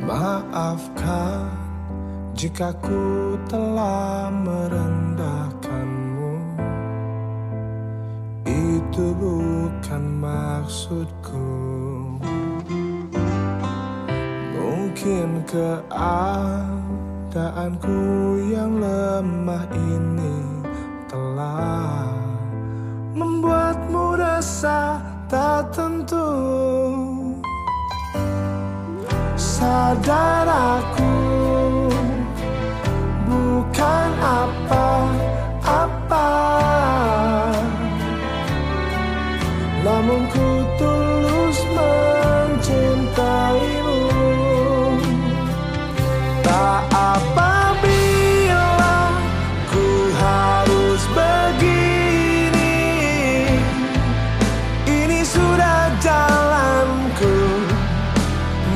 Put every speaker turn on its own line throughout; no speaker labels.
Maafkan jika ku telah merendahkanmu Itu bukan maksudku Mungkin keadaan keadaanku yang lemah ini Telah membuatmu resah tak tentu. Sadar aku bukan apa-apa. Namun ku tulus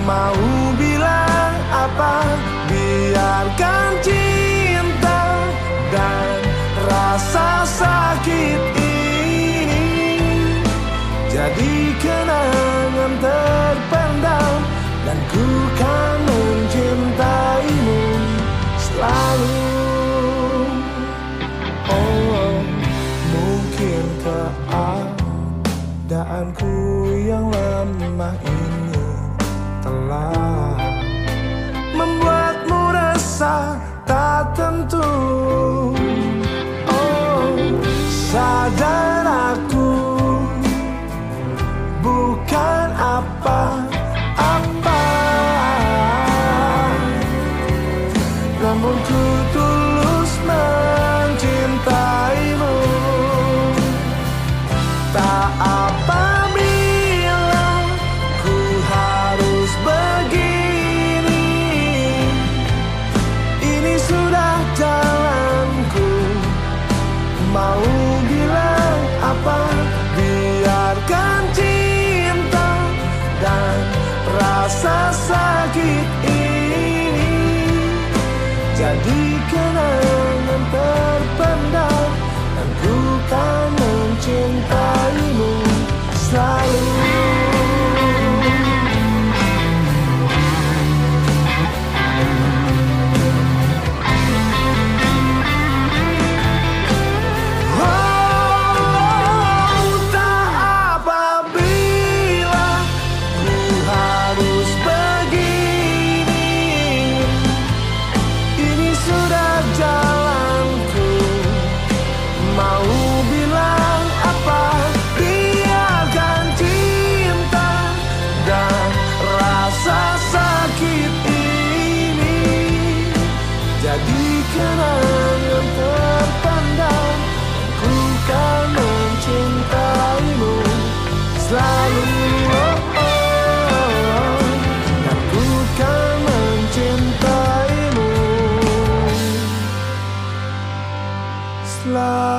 Mau bilang apa? Biarkan cinta dan rasa sakit ini Jadi kenangan terpendam Dan ku kan mencintaimu selalu. Oh mungkin keadaanku yang lemah ini telah membuatmu resah tak tentu. Oh, sadar aku bukan apa-apa, namun ku tulus mencintaimu. Tak apabila dikenang dan terpendam Aku kenangan terpandang Ku kan mencintaimu. Selalu oh, oh, oh, ku kan mencintaimu. Selalu